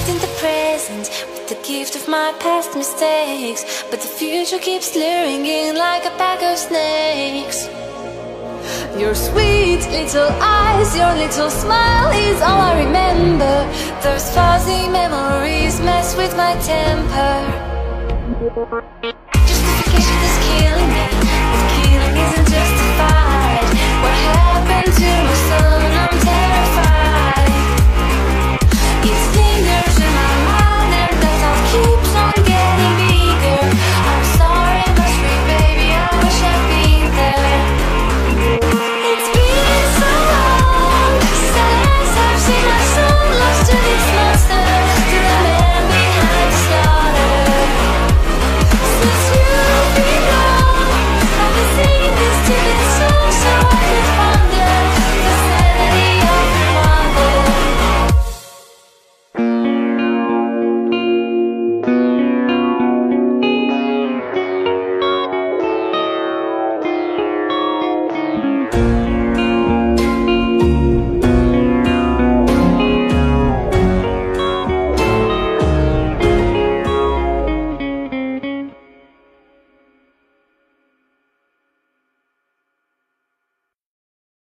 lived in the present with the gift of my past mistakes. But the future keeps luring in like a pack of snakes. Your sweet little eyes, your little smile is all I remember. Those fuzzy memories mess with my temper.